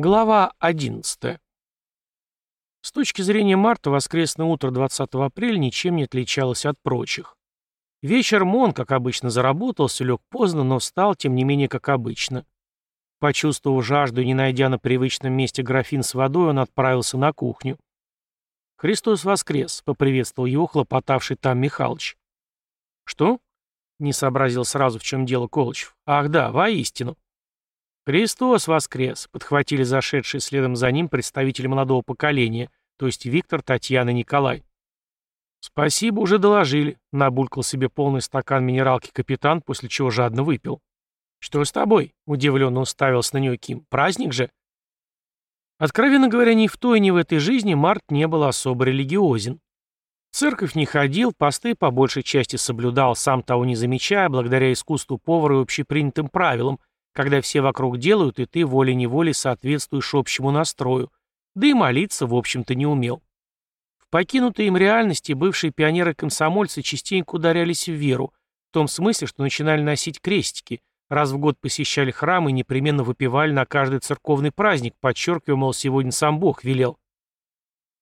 Глава 11. С точки зрения Марта, воскресное утро 20 апреля ничем не отличалось от прочих. Вечером он, как обычно, заработался, лег поздно, но встал, тем не менее, как обычно. Почувствовав жажду и не найдя на привычном месте графин с водой, он отправился на кухню. «Христос воскрес», — поприветствовал его хлопотавший там Михалыч. «Что?» — не сообразил сразу, в чем дело Колычев. «Ах да, воистину». «Христос воскрес!» — подхватили зашедшие следом за ним представители молодого поколения, то есть Виктор, Татьяна, Николай. «Спасибо, уже доложили», — набулькал себе полный стакан минералки капитан, после чего жадно выпил. «Что с тобой?» — удивленно уставился на нее Ким. «Праздник же?» Откровенно говоря, ни в той, ни в этой жизни Март не был особо религиозен. В церковь не ходил, посты по большей части соблюдал, сам того не замечая, благодаря искусству повара и общепринятым правилам, когда все вокруг делают, и ты волей-неволей соответствуешь общему настрою, да и молиться, в общем-то, не умел. В покинутой им реальности бывшие пионеры-комсомольцы частенько ударялись в веру, в том смысле, что начинали носить крестики, раз в год посещали храмы и непременно выпивали на каждый церковный праздник, подчеркивая, мол, сегодня сам Бог велел.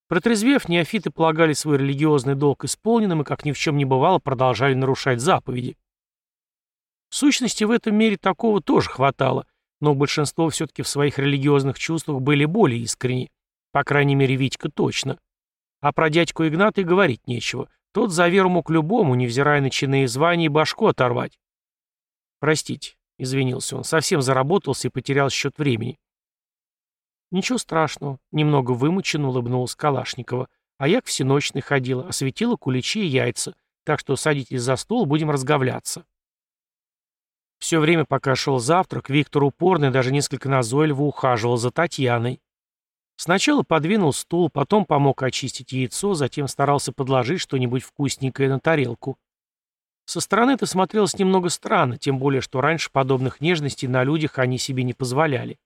Протрезвев, неофиты полагали свой религиозный долг исполненным и, как ни в чем не бывало, продолжали нарушать заповеди. В сущности, в этом мире такого тоже хватало, но большинство все-таки в своих религиозных чувствах были более искренни. По крайней мере, Витька точно. А про дядьку Игната и говорить нечего. Тот за веру мог любому, невзирая на чины и звания, башку оторвать. «Простите», — извинился он, совсем заработался и потерял счет времени. «Ничего страшного», — немного вымученно улыбнулась Калашникова. «А я к всеночной ходила, осветила куличи и яйца, так что садитесь за стол, будем разговляться». Все время, пока шел завтрак, Виктор упорно и даже несколько назойливо ухаживал за Татьяной. Сначала подвинул стул, потом помог очистить яйцо, затем старался подложить что-нибудь вкусненькое на тарелку. Со стороны это смотрелось немного странно, тем более, что раньше подобных нежностей на людях они себе не позволяли.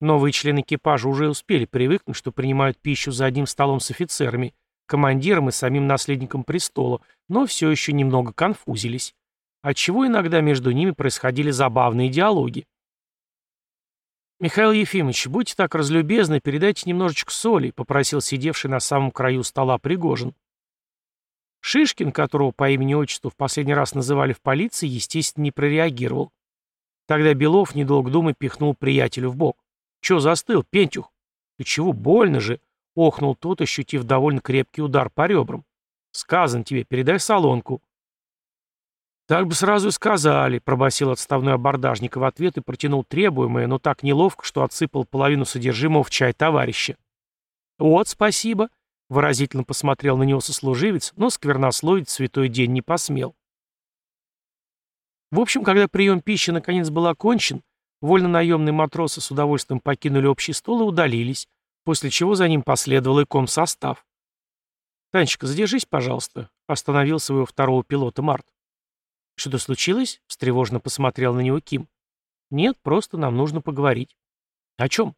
Новые члены экипажа уже успели привыкнуть, что принимают пищу за одним столом с офицерами, командиром и самим наследником престола, но все еще немного конфузились отчего иногда между ними происходили забавные диалоги. «Михаил Ефимович, будьте так разлюбезны, передайте немножечко соли», — попросил сидевший на самом краю стола Пригожин. Шишкин, которого по имени-отчеству в последний раз называли в полиции, естественно, не прореагировал. Тогда Белов, недолго думая, пихнул приятелю в бок. «Чё застыл, Пентюх?» «Ты чего, больно же?» — охнул тот, ощутив довольно крепкий удар по ребрам. «Сказан тебе, передай солонку». «Так бы сразу и сказали», — пробасил отставной абордажник в ответ и протянул требуемое, но так неловко, что отсыпал половину содержимого в чай товарища. «Вот, спасибо», — выразительно посмотрел на него сослуживец, но сквернословить святой день не посмел. В общем, когда прием пищи наконец был окончен, вольно-наемные матросы с удовольствием покинули общий стол и удалились, после чего за ним последовал и комсостав. «Танечка, задержись, пожалуйста», — остановил своего второго пилота Март. «Что-то случилось?» — встревожно посмотрел на него Ким. «Нет, просто нам нужно поговорить». «О чем?»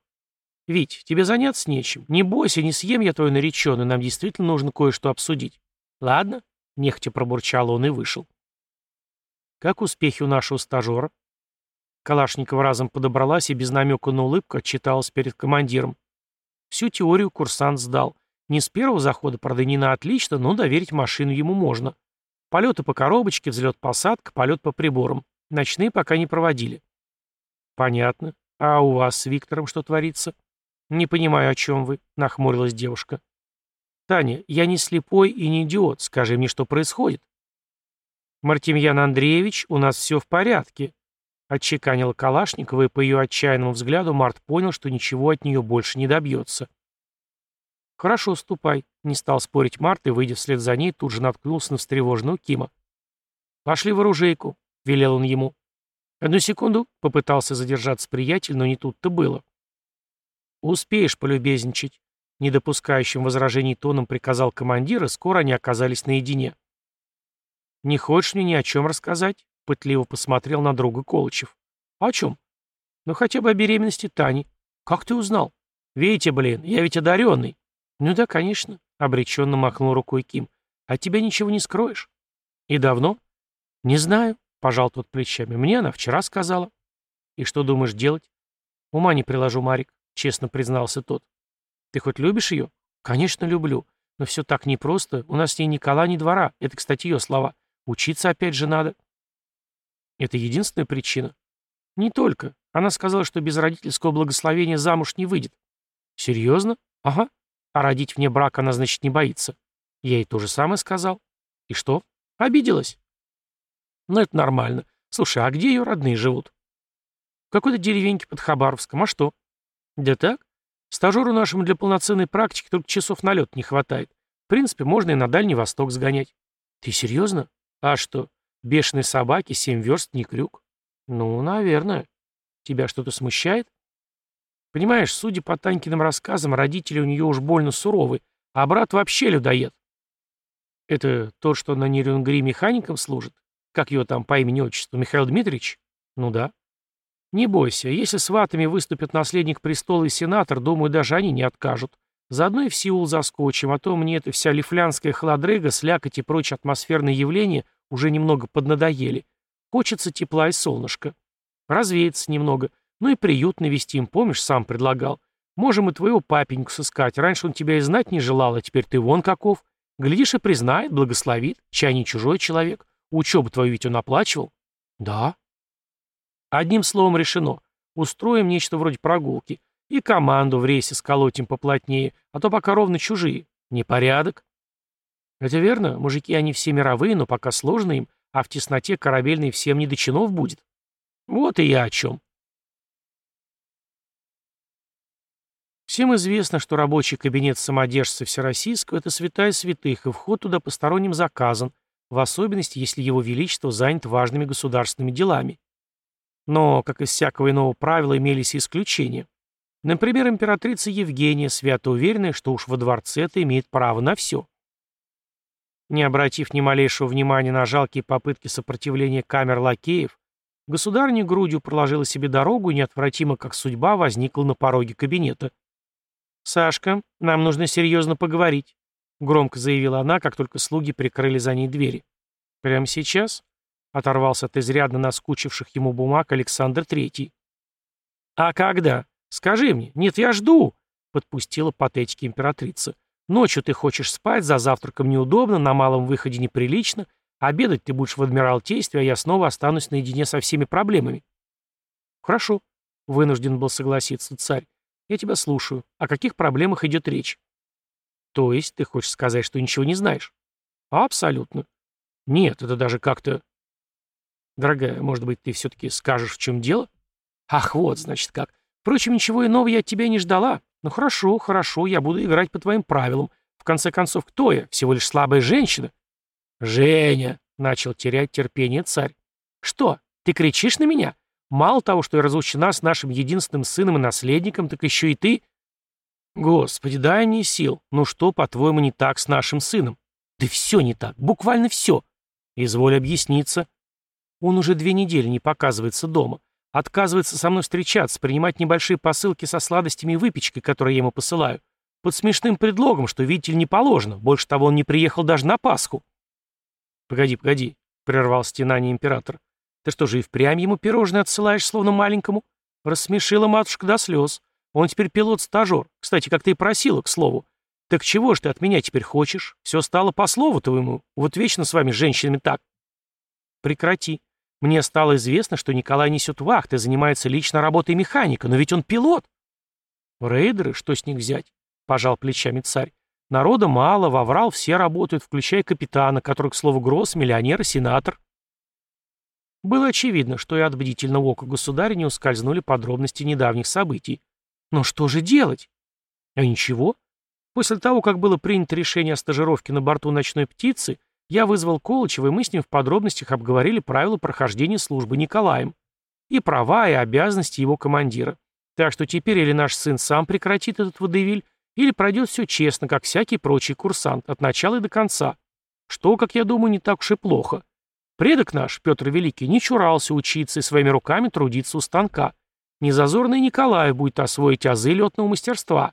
«Вить, тебе заняться нечем. Не бойся, не съем я твою нареченную, нам действительно нужно кое-что обсудить». «Ладно», — нехотя пробурчал он и вышел. «Как успехи у нашего стажера?» Калашникова разом подобралась и без намека на улыбку отчиталась перед командиром. Всю теорию курсант сдал. Не с первого захода, правда, не на отлично, но доверить машину ему можно. Полеты по коробочке, взлет-посадка, полет по приборам. Ночные пока не проводили. Понятно. А у вас с Виктором что творится? Не понимаю, о чем вы, нахмурилась девушка. Таня, я не слепой и не идиот. Скажи мне, что происходит. Мартемьян Андреевич, у нас все в порядке. Отчеканила Калашникова, и по ее отчаянному взгляду Март понял, что ничего от нее больше не добьется. «Хорошо, ступай», — не стал спорить Март и, выйдя вслед за ней, тут же наткнулся на встревоженного Кима. «Пошли в оружейку», — велел он ему. «Одну секунду», — попытался задержаться приятель, но не тут-то было. «Успеешь полюбезничать», — не допускающим возражений тоном приказал командир, и скоро они оказались наедине. «Не хочешь мне ни о чем рассказать?» — пытливо посмотрел на друга Колычев. «О чем?» «Ну хотя бы о беременности Тани. Как ты узнал?» «Видите, блин, я ведь одаренный». «Ну да, конечно», — обреченно махнул рукой Ким. «От тебя ничего не скроешь». «И давно?» «Не знаю», — пожал тот плечами. «Мне она вчера сказала». «И что думаешь делать?» Ума не приложу, Марик, честно признался тот. Ты хоть любишь ее? Конечно, люблю. Но все так непросто. У нас с ней ни кола, ни двора. Это, кстати, ее слова. Учиться опять же надо. Это единственная причина? Не только. Она сказала, что без родительского благословения замуж не выйдет. Серьезно? Ага. А родить вне брака она, значит, не боится. Я ей то же самое сказал. И что? Обиделась. Ну, это нормально. Слушай, а где ее родные живут? В какой-то деревеньке под Хабаровском. А что? Да так. Стажеру нашему для полноценной практики только часов на лед не хватает. В принципе, можно и на Дальний Восток сгонять. Ты серьезно? А что? Бешеные собаки, семь верст, не крюк. Ну, наверное. Тебя что-то смущает? Понимаешь, судя по Танькиным рассказам, родители у нее уж больно суровы, а брат вообще людоед. Это то, что на Нерюнгри механиком служит? Как его там по имени-отчеству? Михаил Дмитриевич? Ну да. Не бойся, если с ватами выступит наследник престола и сенатор, думаю, даже они не откажут. Заодно и в Сеул заскочим, а то мне эта вся лифлянская холодрыга, слякоть и прочие атмосферные явления уже немного поднадоели. Хочется тепла и солнышка. Развеяться немного. Ну и приют навестим, помнишь, сам предлагал. Можем и твоего папеньку сыскать. Раньше он тебя и знать не желал, а теперь ты вон каков. Глядишь и признает, благословит. Чай не чужой человек. Учебу твою ведь он оплачивал? Да. Одним словом решено. Устроим нечто вроде прогулки. И команду в рейсе сколотим поплотнее, а то пока ровно чужие. Непорядок. Это верно, мужики они все мировые, но пока сложно им, а в тесноте корабельной всем не до чинов будет. Вот и я о чем. Всем известно, что рабочий кабинет самодержца Всероссийского – это святая святых, и вход туда посторонним заказан, в особенности, если его величество занят важными государственными делами. Но, как из всякого иного правила, имелись исключения. Например, императрица Евгения, свято уверенная, что уж во дворце это имеет право на все. Не обратив ни малейшего внимания на жалкие попытки сопротивления камер лакеев, государня грудью проложила себе дорогу и неотвратимо, как судьба, возникла на пороге кабинета. «Сашка, нам нужно серьезно поговорить», — громко заявила она, как только слуги прикрыли за ней двери. «Прямо сейчас?» — оторвался от изрядно наскучивших ему бумаг Александр Третий. «А когда? Скажи мне. Нет, я жду», — подпустила патетики императрица. «Ночью ты хочешь спать, за завтраком неудобно, на малом выходе неприлично, обедать ты будешь в Адмиралтействе, а я снова останусь наедине со всеми проблемами». «Хорошо», — вынужден был согласиться царь. Я тебя слушаю. О каких проблемах идет речь? То есть ты хочешь сказать, что ничего не знаешь? Абсолютно. Нет, это даже как-то... Дорогая, может быть, ты все-таки скажешь, в чем дело? Ах, вот, значит, как. Впрочем, ничего иного я от тебя не ждала. Ну хорошо, хорошо, я буду играть по твоим правилам. В конце концов, кто я? Всего лишь слабая женщина. Женя, начал терять терпение царь. Что, ты кричишь на меня? Мало того, что я разлучена с нашим единственным сыном и наследником, так еще и ты. Господи, дай мне сил. Ну что, по-твоему, не так с нашим сыном? Да все не так, буквально все. Изволь объясниться. Он уже две недели не показывается дома. Отказывается со мной встречаться, принимать небольшие посылки со сладостями и выпечкой, которые я ему посылаю. Под смешным предлогом, что, видите ли, не положено. Больше того, он не приехал даже на Пасху. «Погоди, погоди», — прервал стенание император. Ты что же и впрямь ему пирожное отсылаешь, словно маленькому? Рассмешила матушка до слез. Он теперь пилот-стажер. Кстати, как ты и просила, к слову. Так чего ж ты от меня теперь хочешь? Все стало по слову твоему. Вот вечно с вами, женщинами, так. Прекрати. Мне стало известно, что Николай несет вахты, занимается лично работой механика, но ведь он пилот. Рейдеры, что с них взять? Пожал плечами царь. Народа мало, воврал все работают, включая капитана, который, к слову, Гросс, миллионер и сенатор. Было очевидно, что и от бдительного ока государя не ускользнули подробности недавних событий. Но что же делать? А ничего. После того, как было принято решение о стажировке на борту «Ночной птицы», я вызвал Колычева, и мы с ним в подробностях обговорили правила прохождения службы Николаем. И права, и обязанности его командира. Так что теперь или наш сын сам прекратит этот водевиль, или пройдет все честно, как всякий прочий курсант, от начала и до конца. Что, как я думаю, не так уж и плохо. Предок наш, Петр Великий, не чурался учиться и своими руками трудиться у станка. Незазорный Николай будет освоить азы летного мастерства.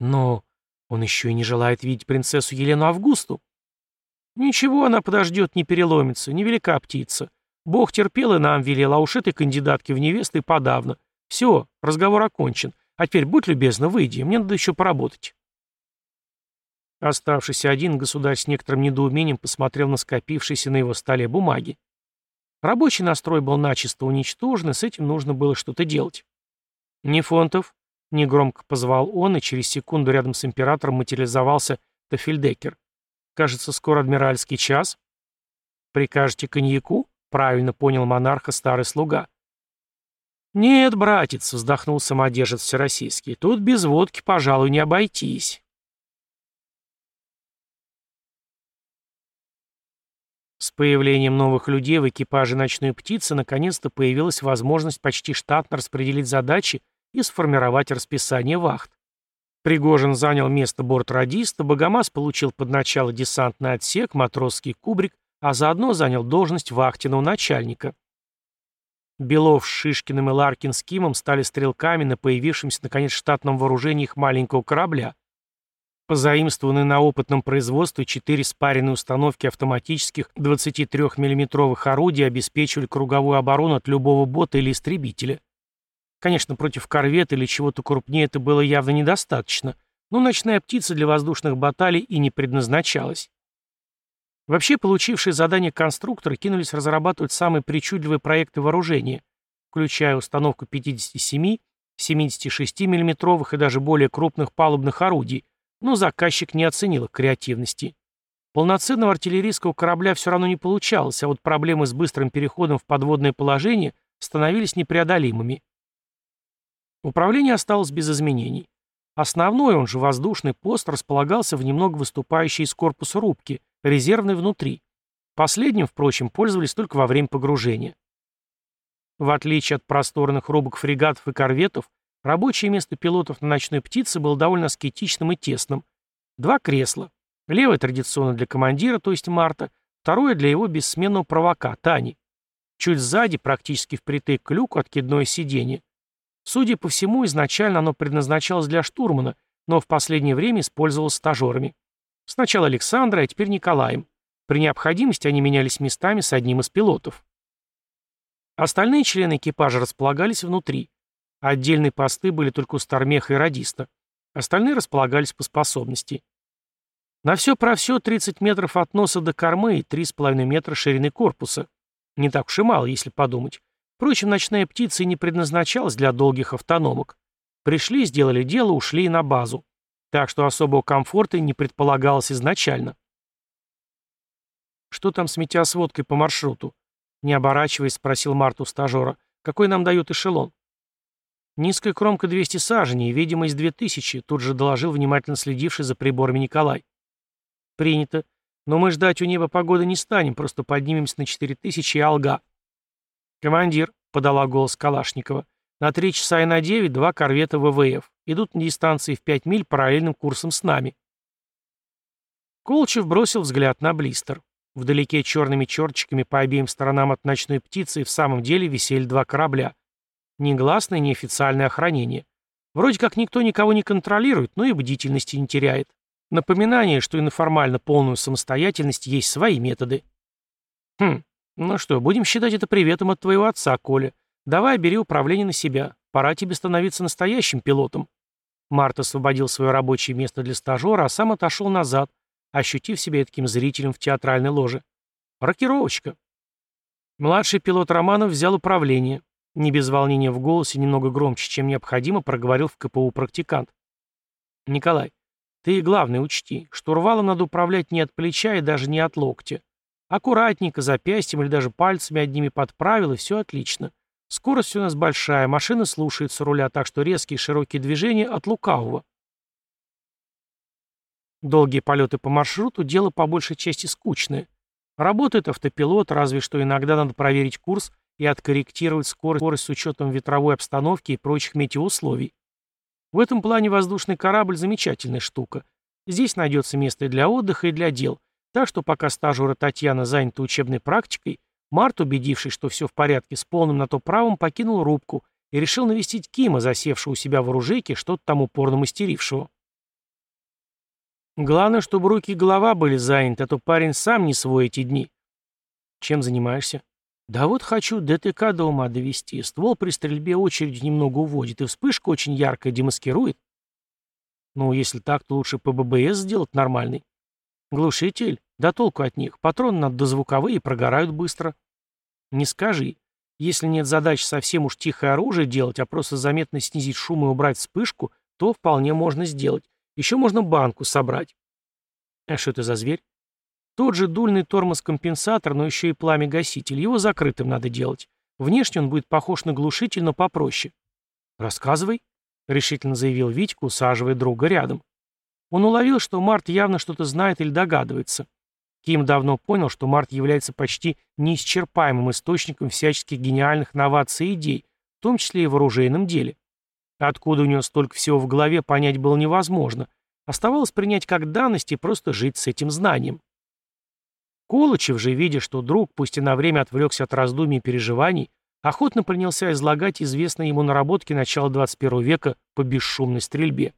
Но он еще и не желает видеть принцессу Елену Августу. Ничего, она подождет, не переломится, невелика птица. Бог терпел и нам велел, а уж этой кандидатки в невесты подавно. Все, разговор окончен. А теперь будь любезна, выйди, мне надо еще поработать. Оставшийся один, государь с некоторым недоумением посмотрел на скопившиеся на его столе бумаги. Рабочий настрой был начисто уничтожен, и с этим нужно было что-то делать. «Нефонтов», — негромко позвал он, и через секунду рядом с императором материализовался Тафельдекер. «Кажется, скоро адмиральский час». «Прикажете коньяку?» — правильно понял монарха старый слуга. «Нет, братец», — вздохнул самодержец всероссийский, — «тут без водки, пожалуй, не обойтись». С появлением новых людей в экипаже «Ночной птицы» наконец-то появилась возможность почти штатно распределить задачи и сформировать расписание вахт. Пригожин занял место бортрадиста, Богомаз получил под начало десантный отсек, матросский кубрик, а заодно занял должность вахтенного начальника. Белов с Шишкиным и Ларкин с Кимом стали стрелками на появившемся наконец штатном вооружении их маленького корабля. Позаимствованные на опытном производстве четыре спаренные установки автоматических 23 миллиметровых орудий обеспечивали круговую оборону от любого бота или истребителя. Конечно, против корвета или чего-то крупнее это было явно недостаточно, но ночная птица для воздушных баталий и не предназначалась. Вообще, получившие задание конструкторы кинулись разрабатывать самые причудливые проекты вооружения, включая установку 57, 76 миллиметровых и даже более крупных палубных орудий, но заказчик не оценил их креативности. Полноценного артиллерийского корабля все равно не получалось, а вот проблемы с быстрым переходом в подводное положение становились непреодолимыми. Управление осталось без изменений. Основной, он же воздушный пост, располагался в немного выступающей из корпуса рубки, резервной внутри. Последним, впрочем, пользовались только во время погружения. В отличие от просторных рубок фрегатов и корветов, Рабочее место пилотов на ночной птице было довольно аскетичным и тесным. Два кресла. Левое традиционно для командира, то есть Марта, второе для его бессменного провока, Тани. Чуть сзади, практически впритык к люку, откидное сиденье. Судя по всему, изначально оно предназначалось для штурмана, но в последнее время использовалось стажерами. Сначала Александра, а теперь Николаем. При необходимости они менялись местами с одним из пилотов. Остальные члены экипажа располагались внутри. Отдельные посты были только у Стармеха и Радиста. Остальные располагались по способности. На все про все 30 метров от носа до кормы и 3,5 метра ширины корпуса. Не так уж и мало, если подумать. Впрочем, ночная птица и не предназначалась для долгих автономок. Пришли, сделали дело, ушли на базу. Так что особого комфорта не предполагалось изначально. «Что там с метеосводкой по маршруту?» Не оборачиваясь, спросил Марту стажера. «Какой нам дают эшелон?» «Низкая кромка 200 саженей, видимость 2000», тут же доложил внимательно следивший за приборами Николай. «Принято. Но мы ждать у неба погоды не станем, просто поднимемся на 4000 и алга». «Командир», — подала голос Калашникова, — «на 3 часа и на 9 два корвета ВВФ. Идут на дистанции в 5 миль параллельным курсом с нами». Колчев бросил взгляд на блистер. Вдалеке черными черточками по обеим сторонам от ночной птицы в самом деле висели два корабля — Негласное неофициальное охранение. Вроде как никто никого не контролирует, но и бдительности не теряет. Напоминание, что и на формально полную самостоятельность есть свои методы. Хм, ну что, будем считать это приветом от твоего отца, Коля. Давай, бери управление на себя. Пора тебе становиться настоящим пилотом. Март освободил свое рабочее место для стажера, а сам отошел назад, ощутив себя таким зрителем в театральной ложе. Рокировочка. Младший пилот Романов взял управление. Не без волнения в голосе, немного громче, чем необходимо, проговорил в КПУ практикант. «Николай, ты главное учти, штурвалом надо управлять не от плеча и даже не от локтя. Аккуратненько, запястьем или даже пальцами одними подправил, и все отлично. Скорость у нас большая, машина слушается руля, так что резкие широкие движения от лукавого. Долгие полеты по маршруту – дело по большей части скучное. Работает автопилот, разве что иногда надо проверить курс и откорректировать скорость с учетом ветровой обстановки и прочих метеоусловий. В этом плане воздушный корабль – замечательная штука. Здесь найдется место и для отдыха, и для дел. Так что пока стажера Татьяна занята учебной практикой, Март, убедившись, что все в порядке, с полным на то правом покинул рубку и решил навестить Кима, засевшего у себя в оружейке, что-то там упорно мастерившего. Главное, чтобы руки и голова были заняты, а то парень сам не свой эти дни. Чем занимаешься? Да вот хочу ДТК до ума довести. Ствол при стрельбе очередь немного уводит, и вспышка очень яркая демаскирует. Ну, если так, то лучше ПББС сделать нормальный. Глушитель? Да толку от них. Патроны надо дозвуковые прогорают быстро. Не скажи. Если нет задачи совсем уж тихое оружие делать, а просто заметно снизить шум и убрать вспышку, то вполне можно сделать. Еще можно банку собрать. А что это за зверь? Тот же дульный тормоз-компенсатор, но еще и пламя-гаситель. Его закрытым надо делать. Внешне он будет похож на глушитель, но попроще. «Рассказывай», — решительно заявил Витька, усаживая друга рядом. Он уловил, что Март явно что-то знает или догадывается. Ким давно понял, что Март является почти неисчерпаемым источником всяческих гениальных новаций и идей, в том числе и в оружейном деле. Откуда у него столько всего в голове, понять было невозможно. Оставалось принять как данность и просто жить с этим знанием. Колычев же, видя, что друг, пусть и на время отвлекся от раздумий и переживаний, охотно принялся излагать известные ему наработки начала 21 века по бесшумной стрельбе.